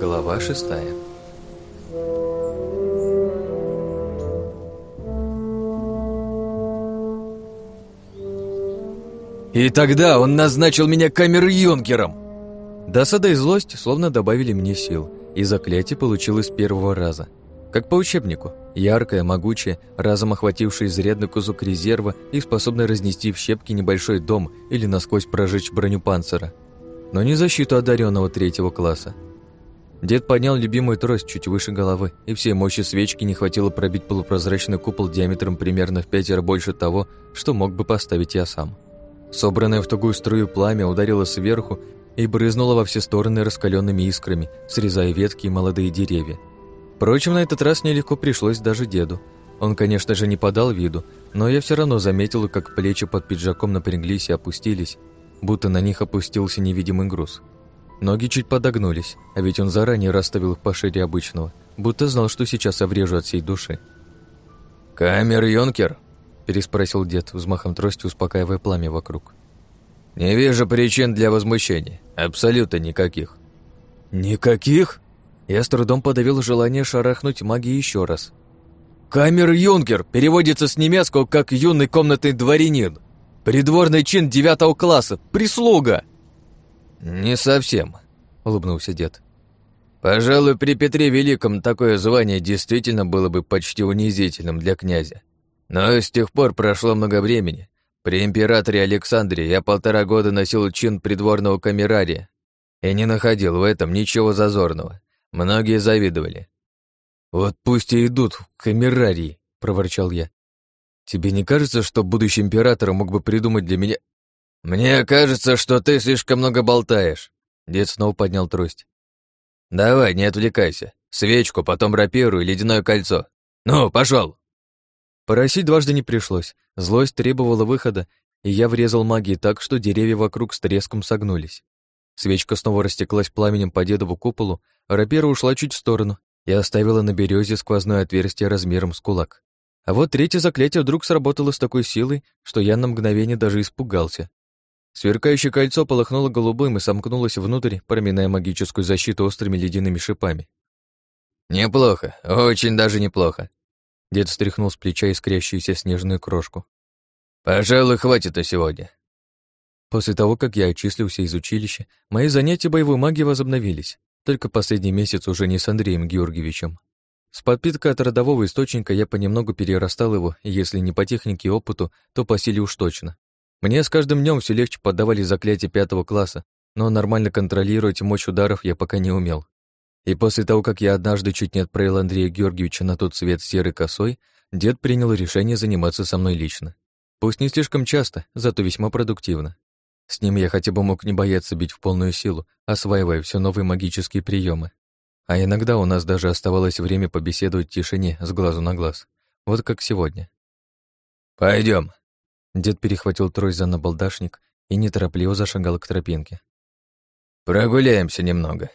Глава шестая И тогда он назначил меня камер-юнкером. Досада и злость словно добавили мне сил, и заклятие получилось с первого раза. Как по учебнику, яркое, могучее, разом охватившее изрядный кусок резерва и способное разнести в щепки небольшой дом или насквозь прожечь броню панцира. Но не защиту одаренного третьего класса. Дед поднял любимую трость чуть выше головы, и всей мощи свечки не хватило пробить полупрозрачный купол диаметром примерно в пятеро больше того, что мог бы поставить я сам. Собранное в тугую струю пламя ударило сверху и брызнуло во все стороны раскаленными искрами, срезая ветки и молодые деревья. Впрочем, на этот раз нелегко пришлось даже деду. Он, конечно же, не подал виду, но я все равно заметил, как плечи под пиджаком напряглись и опустились, будто на них опустился невидимый груз. Ноги чуть подогнулись, а ведь он заранее расставил их пошире обычного, будто знал, что сейчас обрежу от всей души. «Камер Йонкер?» переспросил дед, взмахом трости успокаивая пламя вокруг. «Не вижу причин для возмущения. Абсолютно никаких». «Никаких?» Я с трудом подавил желание шарахнуть магией еще раз. «Камер-юнкер» переводится с немецкого как «юный комнатный дворянин». Придворный чин девятого класса. Прислуга. Не совсем, улыбнулся дед. Пожалуй, при Петре Великом такое звание действительно было бы почти унизительным для князя. Но с тех пор прошло много времени. При императоре Александре я полтора года носил чин придворного камерария и не находил в этом ничего зазорного. Многие завидовали. «Вот пусть и идут в камерарии», — проворчал я. «Тебе не кажется, что будущий император мог бы придумать для меня...» «Мне кажется, что ты слишком много болтаешь», — дед снова поднял трость. «Давай, не отвлекайся. Свечку, потом рапиру и ледяное кольцо. Ну, пошел. Поросить дважды не пришлось. Злость требовала выхода, и я врезал магией так, что деревья вокруг с треском согнулись. Свечка снова растеклась пламенем по дедову куполу, а рапира ушла чуть в сторону и оставила на березе сквозное отверстие размером с кулак. А вот третье заклятие вдруг сработало с такой силой, что я на мгновение даже испугался. Сверкающее кольцо полыхнуло голубым и сомкнулось внутрь, проминая магическую защиту острыми ледяными шипами. «Неплохо, очень даже неплохо», Дед стряхнул с плеча искрящуюся снежную крошку. «Пожалуй, хватит на сегодня». После того, как я отчислился из училища, мои занятия боевой магией возобновились, только последний месяц уже не с Андреем Георгиевичем. С подпиткой от родового источника я понемногу перерастал его, и если не по технике и опыту, то по силе уж точно. Мне с каждым днем все легче поддавали заклятия пятого класса, но нормально контролировать мощь ударов я пока не умел. И после того, как я однажды чуть не отправил Андрея Георгиевича на тот свет серой косой, дед принял решение заниматься со мной лично. Пусть не слишком часто, зато весьма продуктивно. С ним я хотя бы мог не бояться бить в полную силу, осваивая все новые магические приемы. А иногда у нас даже оставалось время побеседовать в тишине с глазу на глаз. Вот как сегодня. Пойдем. Дед перехватил трость за набалдашник и неторопливо зашагал к тропинке. «Прогуляемся немного.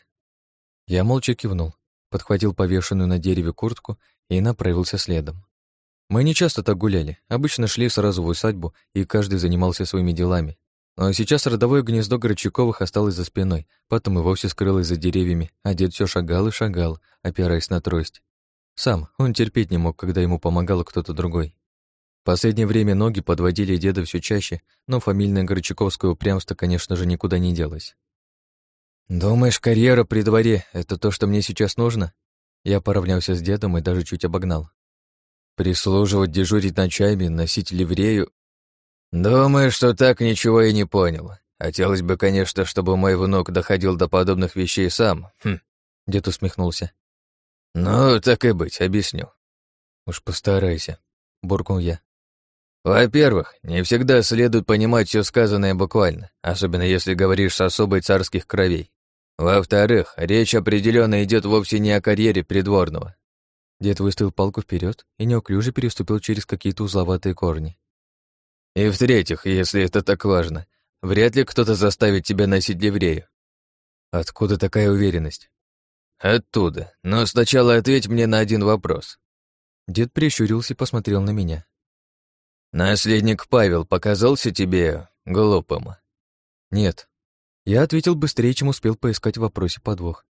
Я молча кивнул, подхватил повешенную на дереве куртку и направился следом. Мы не часто так гуляли, обычно шли сразу в усадьбу, и каждый занимался своими делами. Но сейчас родовое гнездо Горчаковых осталось за спиной, потом и вовсе скрылось за деревьями, а дед все шагал и шагал, опираясь на трость. Сам он терпеть не мог, когда ему помогал кто-то другой. Последнее время ноги подводили деда все чаще, но фамильное Горчаковское упрямство, конечно же, никуда не делось. «Думаешь, карьера при дворе — это то, что мне сейчас нужно?» Я поравнялся с дедом и даже чуть обогнал. «Прислуживать, дежурить ночами, носить ливрею...» «Думаю, что так ничего и не понял. Хотелось бы, конечно, чтобы мой внук доходил до подобных вещей сам». Хм. Дед усмехнулся. «Ну, так и быть, объясню». «Уж постарайся», — буркнул я. Во-первых, не всегда следует понимать все сказанное буквально, особенно если говоришь с особой царских кровей. Во-вторых, речь определенно идет вовсе не о карьере придворного. Дед выставил палку вперед и неуклюже переступил через какие-то узловатые корни. И в-третьих, если это так важно, вряд ли кто-то заставит тебя носить ливрею. Откуда такая уверенность? Оттуда. Но сначала ответь мне на один вопрос. Дед прищурился и посмотрел на меня. Наследник Павел показался тебе глупым? Нет, я ответил быстрее, чем успел поискать в вопросе подвох.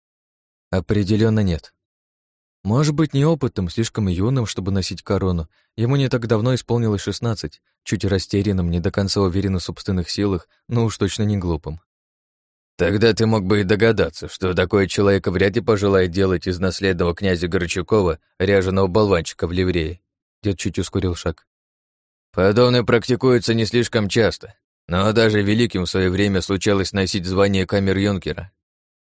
Определенно нет. Может быть, неопытным, слишком юным, чтобы носить корону. Ему не так давно исполнилось шестнадцать, чуть растерянным, не до конца уверенным в собственных силах, но уж точно не глупым. Тогда ты мог бы и догадаться, что такой человек вряд ли пожелает делать из наследного князя Горчакова ряженого болванчика в ливрее. Дед чуть ускорил шаг. Подобное практикуется не слишком часто, но даже великим в свое время случалось носить звание камер-юнкера.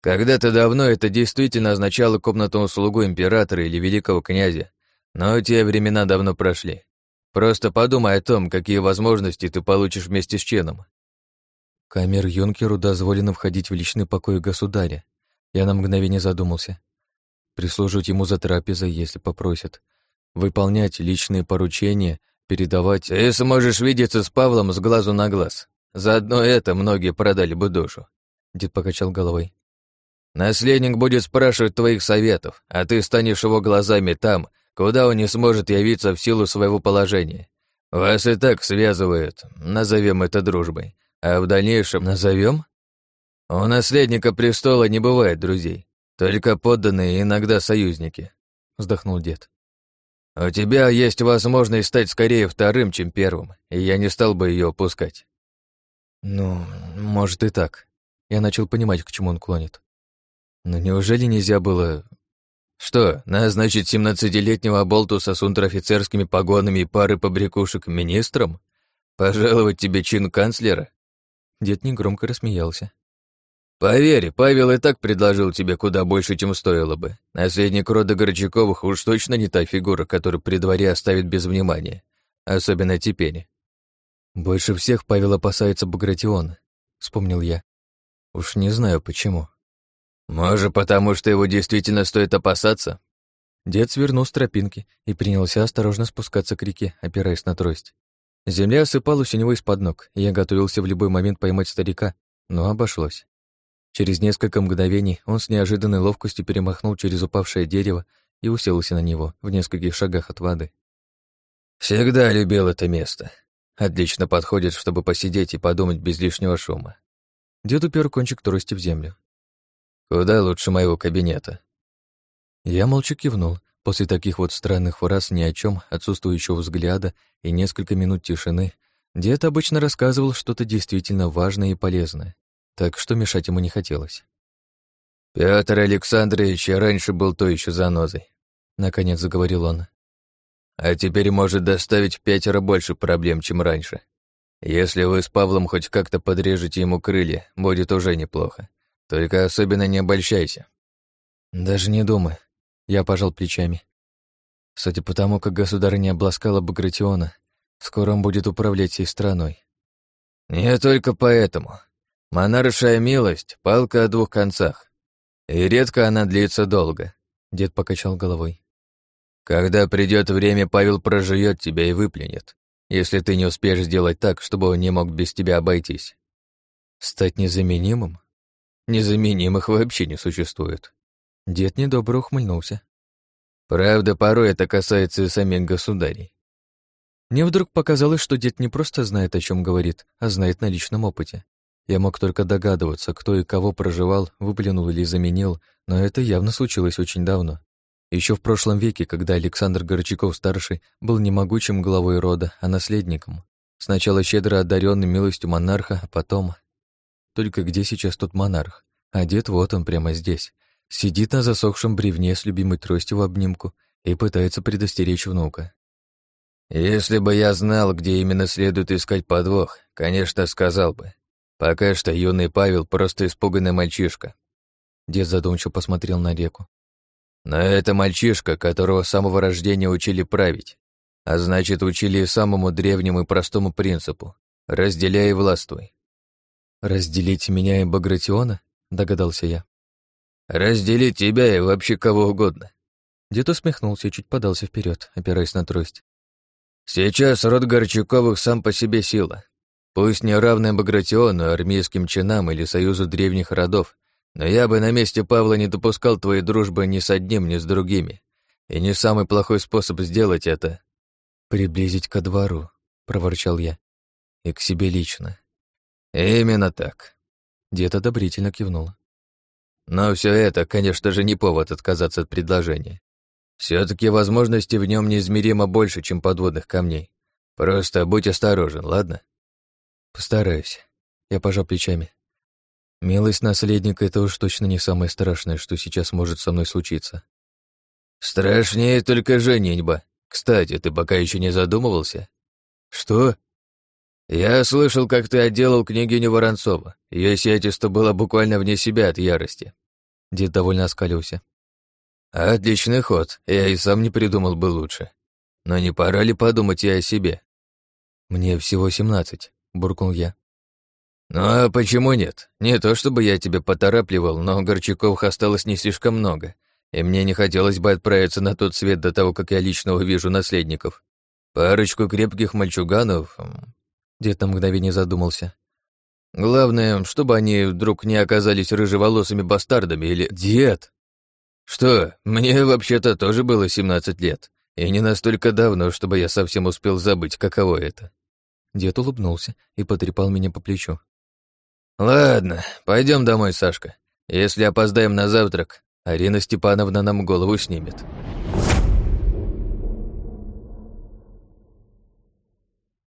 Когда-то давно это действительно означало комнатную слугу императора или великого князя, но те времена давно прошли. Просто подумай о том, какие возможности ты получишь вместе с Ченом. Камер-юнкеру дозволено входить в личный покой государя. Я на мгновение задумался. Прислуживать ему за трапезой, если попросят. Выполнять личные поручения, передавать... Ты сможешь видеться с Павлом с глазу на глаз. Заодно это многие продали бы душу. Дед покачал головой. Наследник будет спрашивать твоих советов, а ты станешь его глазами там, куда он не сможет явиться в силу своего положения. Вас и так связывают, назовем это дружбой, а в дальнейшем назовем? У наследника престола не бывает друзей, только подданные иногда союзники, вздохнул дед. У тебя есть возможность стать скорее вторым, чем первым, и я не стал бы ее упускать. Ну, может и так. Я начал понимать, к чему он клонит. Но неужели нельзя было... Что, назначить семнадцатилетнего болтуса с унтер-офицерскими погонами и пары побрякушек министром? Пожаловать тебе чин канцлера? Дед негромко рассмеялся. Поверь, Павел и так предложил тебе куда больше, чем стоило бы. Наследник рода Горчаковых уж точно не та фигура, которую при дворе оставит без внимания. Особенно теперь. Больше всех Павел опасается Багратиона, вспомнил я. Уж не знаю почему. Может, потому что его действительно стоит опасаться? Дед свернул с тропинки и принялся осторожно спускаться к реке, опираясь на трость. Земля осыпалась у него из-под ног, и я готовился в любой момент поймать старика, но обошлось. Через несколько мгновений он с неожиданной ловкостью перемахнул через упавшее дерево и уселся на него в нескольких шагах от воды. «Всегда любил это место. Отлично подходит, чтобы посидеть и подумать без лишнего шума». Дед упер кончик трости в землю. Куда лучше моего кабинета. Я молча кивнул. После таких вот странных фраз ни о чем, отсутствующего взгляда и несколько минут тишины, дед обычно рассказывал что-то действительно важное и полезное, так что мешать ему не хотелось. Петр Александрович раньше был то еще занозой, наконец заговорил он. А теперь может доставить в пятеро больше проблем, чем раньше. Если вы с Павлом хоть как-то подрежете ему крылья, будет уже неплохо. Только особенно не обольщайся. Даже не думай. Я пожал плечами. Судя по тому, как государыня обласкала Багратиона, скоро он будет управлять всей страной. Не только поэтому. Монаршая милость — палка о двух концах. И редко она длится долго. Дед покачал головой. Когда придет время, Павел прожует тебя и выплюнет, если ты не успеешь сделать так, чтобы он не мог без тебя обойтись. Стать незаменимым? Незаменимых вообще не существует. Дед недобро ухмыльнулся. Правда, порой это касается и самих государей. Мне вдруг показалось, что дед не просто знает, о чем говорит, а знает на личном опыте. Я мог только догадываться, кто и кого проживал, выплюнул или заменил, но это явно случилось очень давно. Еще в прошлом веке, когда Александр Горчаков-старший был не могучим главой рода, а наследником. Сначала щедро одаренный милостью монарха, а потом только где сейчас тот монарх? Дед вот он прямо здесь. Сидит на засохшем бревне с любимой тростью в обнимку и пытается предостеречь внука. «Если бы я знал, где именно следует искать подвох, конечно, сказал бы. Пока что юный Павел просто испуганный мальчишка». Дед задумчиво посмотрел на реку. «Но это мальчишка, которого с самого рождения учили править, а значит, учили самому древнему и простому принципу — разделяй и властвуй. «Разделить меня и Багратиона?» — догадался я. «Разделить тебя и вообще кого угодно». Дед усмехнулся и чуть подался вперед, опираясь на трость. «Сейчас род Горчаковых сам по себе сила. Пусть не равная Багратиону, армейским чинам или союзу древних родов, но я бы на месте Павла не допускал твоей дружбы ни с одним, ни с другими. И не самый плохой способ сделать это — приблизить ко двору, — проворчал я, — и к себе лично. «Именно так». Дед одобрительно кивнул. Но все это, конечно же, не повод отказаться от предложения. все таки возможности в нем неизмеримо больше, чем подводных камней. Просто будь осторожен, ладно? Постараюсь. Я пожал плечами. Милость наследника — это уж точно не самое страшное, что сейчас может со мной случиться. Страшнее только женитьба. Кстати, ты пока еще не задумывался? Что? Я слышал, как ты отделал княгиню Воронцова. Ее сиятельство было буквально вне себя от ярости. Дед довольно оскалился. Отличный ход, я и сам не придумал бы лучше. Но не пора ли подумать и о себе? Мне всего семнадцать, буркнул я. Ну а почему нет? Не то чтобы я тебя поторапливал, но горчаков осталось не слишком много, и мне не хотелось бы отправиться на тот свет до того, как я лично увижу наследников. Парочку крепких мальчуганов... Дед на мгновение задумался. Главное, чтобы они вдруг не оказались рыжеволосыми бастардами или... Дед! Что, мне вообще-то тоже было 17 лет, и не настолько давно, чтобы я совсем успел забыть, каково это. Дед улыбнулся и потрепал меня по плечу. «Ладно, пойдем домой, Сашка. Если опоздаем на завтрак, Арина Степановна нам голову снимет».